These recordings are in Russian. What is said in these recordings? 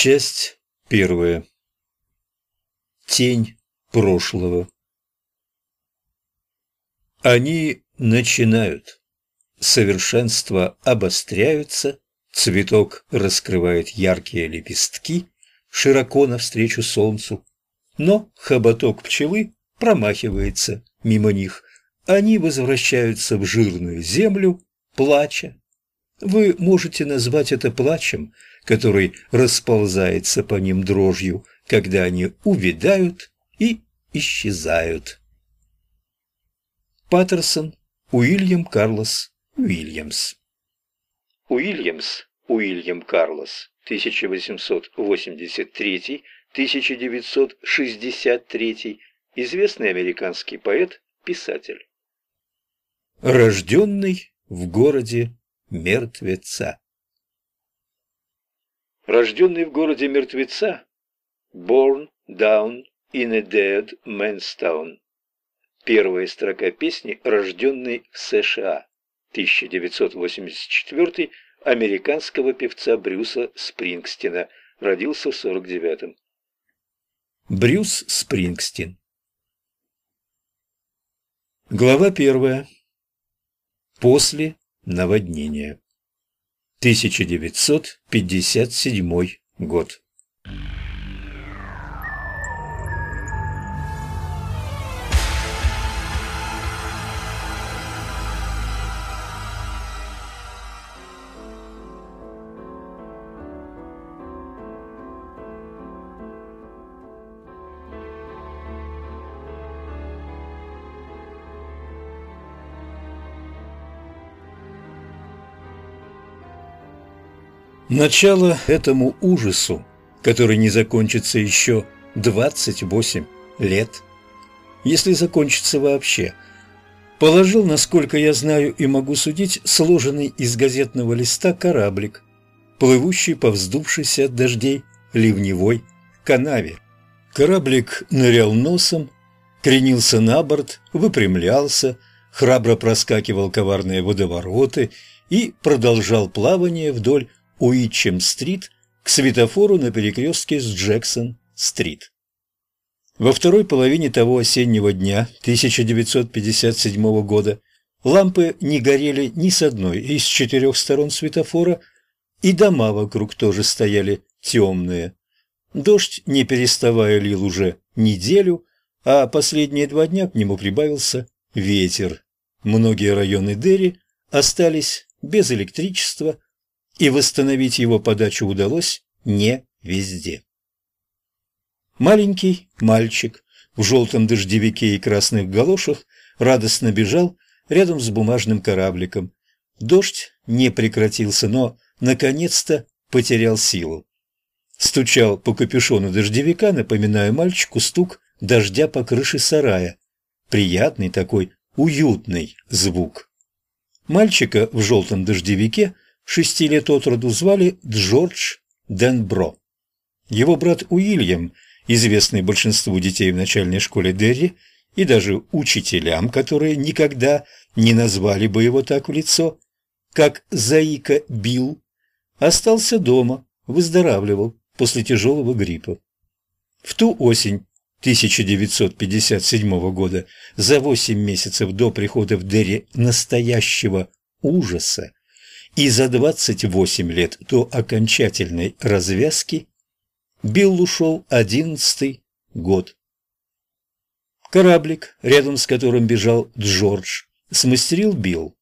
Часть первая. Тень прошлого. Они начинают. Совершенства обостряются, цветок раскрывает яркие лепестки, широко навстречу солнцу, но хоботок пчелы промахивается мимо них. Они возвращаются в жирную землю, плача. Вы можете назвать это плачем, который расползается по ним дрожью, когда они увядают и исчезают. Паттерсон, Уильям Карлос Уильямс Уильямс, Уильям Карлос, 1883-1963, известный американский поэт, писатель. Рожденный в городе мертвеца. Рожденный в городе мертвеца, Born Down in a Dead Man's Town. Первая строка песни «Рожденный в США» 1984 американского певца Брюса Спрингстина, родился в 49-м. Брюс Спрингстин Глава первая. После наводнения. 1957 год. Начало этому ужасу, который не закончится еще 28 лет, если закончится вообще, положил, насколько я знаю и могу судить, сложенный из газетного листа кораблик, плывущий по вздувшейся от дождей ливневой канаве. Кораблик нырял носом, кренился на борт, выпрямлялся, храбро проскакивал коварные водовороты и продолжал плавание вдоль Уитчем-стрит к светофору на перекрестке с Джексон-стрит. Во второй половине того осеннего дня 1957 года лампы не горели ни с одной из четырех сторон светофора, и дома вокруг тоже стояли темные. Дождь, не переставая, лил уже неделю, а последние два дня к нему прибавился ветер. Многие районы Дерри остались без электричества, и восстановить его подачу удалось не везде. Маленький мальчик в желтом дождевике и красных галошах радостно бежал рядом с бумажным корабликом. Дождь не прекратился, но, наконец-то, потерял силу. Стучал по капюшону дождевика, напоминая мальчику стук дождя по крыше сарая. Приятный такой, уютный звук. Мальчика в желтом дождевике – шести лет от роду звали Джордж Денбро. Его брат Уильям, известный большинству детей в начальной школе Дерри, и даже учителям, которые никогда не назвали бы его так в лицо, как Заика Билл, остался дома, выздоравливал после тяжелого гриппа. В ту осень 1957 года, за восемь месяцев до прихода в Дерри настоящего ужаса, и за 28 лет до окончательной развязки Билл ушел одиннадцатый год. Кораблик, рядом с которым бежал Джордж, смастерил Билл.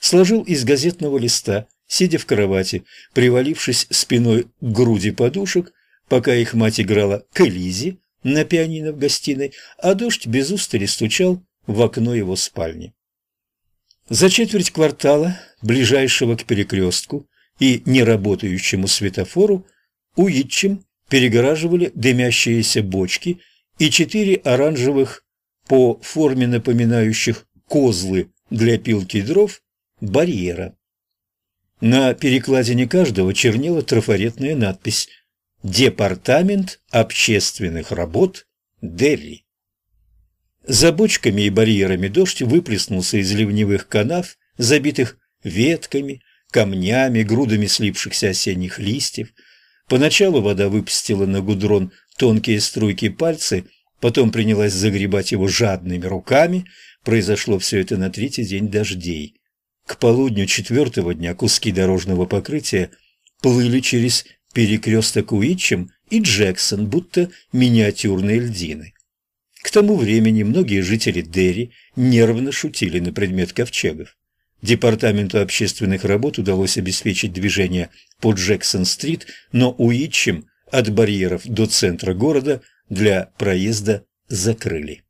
Сложил из газетного листа, сидя в кровати, привалившись спиной к груди подушек, пока их мать играла к Элизе на пианино в гостиной, а дождь без устали стучал в окно его спальни. За четверть квартала, ближайшего к перекрестку и неработающему светофору, Уитчем перегораживали дымящиеся бочки и четыре оранжевых, по форме напоминающих козлы для пилки дров, барьера. На перекладине каждого чернела трафаретная надпись «Департамент общественных работ Дерри». За бочками и барьерами дождь выплеснулся из ливневых канав, забитых ветками, камнями, грудами слипшихся осенних листьев. Поначалу вода выпустила на гудрон тонкие струйки пальцы, потом принялась загребать его жадными руками. Произошло все это на третий день дождей. К полудню четвертого дня куски дорожного покрытия плыли через перекресток Уитчем и Джексон, будто миниатюрные льдины. К тому времени многие жители Дерри нервно шутили на предмет ковчегов. Департаменту общественных работ удалось обеспечить движение по Джексон-стрит, но Уитчем от барьеров до центра города для проезда закрыли.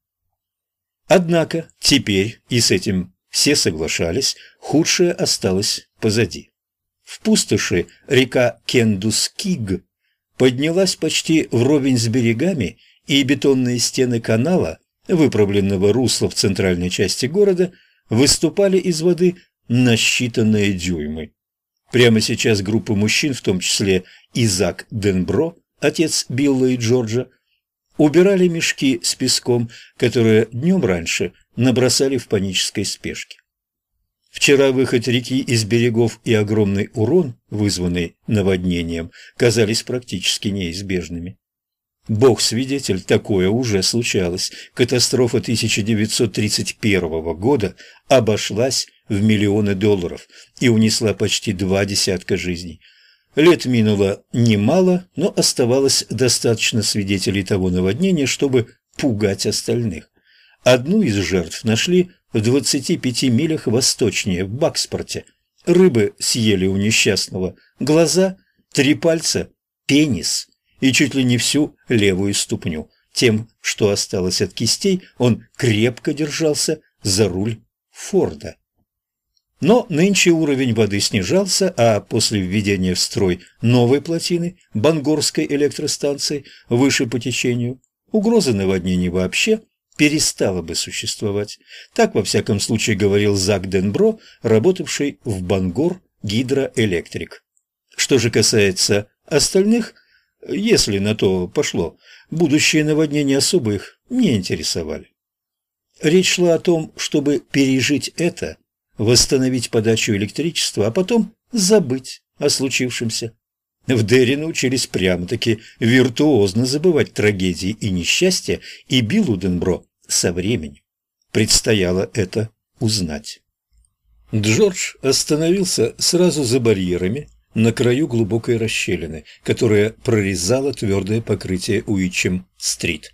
Однако теперь, и с этим все соглашались, худшее осталось позади. В пустоши река Кендускиг поднялась почти вровень с берегами, и бетонные стены канала, выправленного русла в центральной части города, выступали из воды на считанные дюймы. Прямо сейчас группа мужчин, в том числе Изак Денбро, отец Билла и Джорджа, убирали мешки с песком, которые днем раньше набросали в панической спешке. Вчера выход реки из берегов и огромный урон, вызванный наводнением, казались практически неизбежными. Бог-свидетель, такое уже случалось. Катастрофа 1931 года обошлась в миллионы долларов и унесла почти два десятка жизней. Лет минуло немало, но оставалось достаточно свидетелей того наводнения, чтобы пугать остальных. Одну из жертв нашли в 25 милях восточнее, в Бакспорте. Рыбы съели у несчастного глаза, три пальца, пенис и чуть ли не всю левую ступню. Тем, что осталось от кистей, он крепко держался за руль Форда. Но нынче уровень воды снижался, а после введения в строй новой плотины Бангорской электростанции выше по течению, угроза наводнений вообще перестала бы существовать. Так, во всяком случае, говорил Зак Денбро, работавший в Бангор Гидроэлектрик. Что же касается остальных, если на то пошло, будущие наводнения особо их не интересовали. Речь шла о том, чтобы пережить это, восстановить подачу электричества, а потом забыть о случившемся. В Дерри научились прямо-таки виртуозно забывать трагедии и несчастья, и Биллу Денбро со временем. Предстояло это узнать. Джордж остановился сразу за барьерами на краю глубокой расщелины, которая прорезала твердое покрытие Уичем-стрит.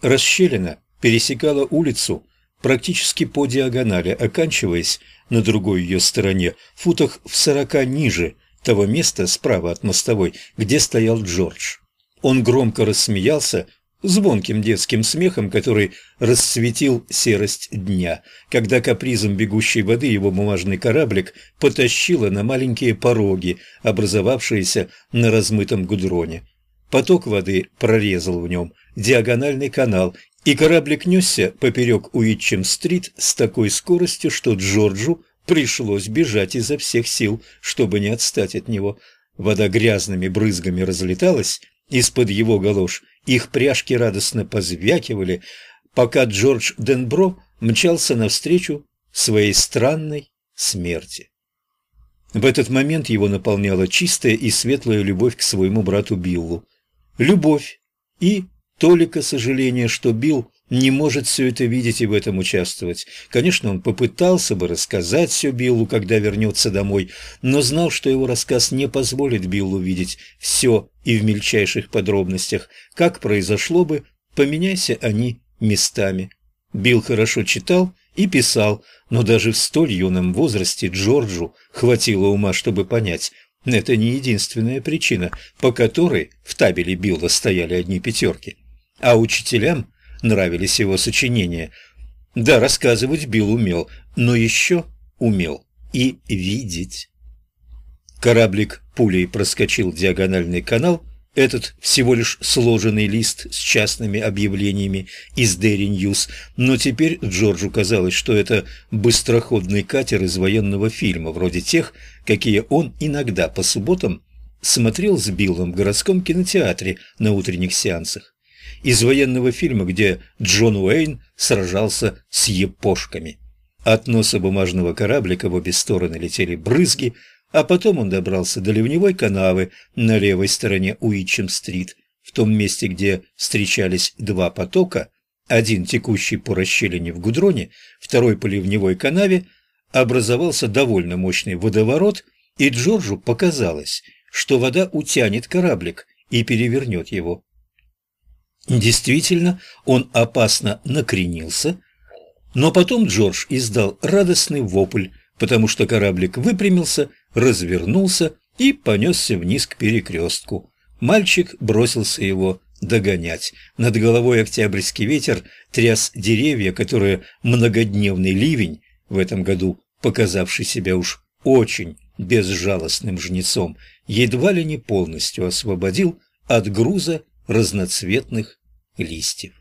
Расщелина пересекала улицу практически по диагонали, оканчиваясь на другой ее стороне, футах в сорока ниже того места справа от мостовой, где стоял Джордж. Он громко рассмеялся, звонким детским смехом, который расцветил серость дня, когда капризом бегущей воды его бумажный кораблик потащило на маленькие пороги, образовавшиеся на размытом гудроне. Поток воды прорезал в нем диагональный канал, и кораблик несся поперек Уитчем-стрит с такой скоростью, что Джорджу пришлось бежать изо всех сил, чтобы не отстать от него. Вода грязными брызгами разлеталась из-под его галош, их пряжки радостно позвякивали, пока Джордж Денбро мчался навстречу своей странной смерти. В этот момент его наполняла чистая и светлая любовь к своему брату Биллу. Любовь и толика сожаления, что Билл не может все это видеть и в этом участвовать. Конечно, он попытался бы рассказать все Биллу, когда вернется домой, но знал, что его рассказ не позволит Биллу видеть все и в мельчайших подробностях, как произошло бы, поменяйся они местами. Билл хорошо читал и писал, но даже в столь юном возрасте Джорджу хватило ума, чтобы понять, это не единственная причина, по которой в табеле Билла стояли одни пятерки. А учителям нравились его сочинения. Да, рассказывать Билл умел, но еще умел и видеть. Кораблик пулей проскочил диагональный канал, этот всего лишь сложенный лист с частными объявлениями из Дерри Ньюс, но теперь Джорджу казалось, что это быстроходный катер из военного фильма, вроде тех, какие он иногда по субботам смотрел с Биллом в городском кинотеатре на утренних сеансах из военного фильма, где Джон Уэйн сражался с япошками. От носа бумажного кораблика в обе стороны летели брызги, а потом он добрался до ливневой канавы на левой стороне Уитчем-стрит, в том месте, где встречались два потока, один текущий по расщелине в гудроне, второй по ливневой канаве, образовался довольно мощный водоворот, и Джорджу показалось, что вода утянет кораблик и перевернет его. Действительно, он опасно накренился, но потом Джордж издал радостный вопль, потому что кораблик выпрямился, развернулся и понесся вниз к перекрестку. Мальчик бросился его догонять. Над головой октябрьский ветер тряс деревья, которые многодневный ливень, в этом году показавший себя уж очень безжалостным жнецом, едва ли не полностью освободил от груза разноцветных листьев.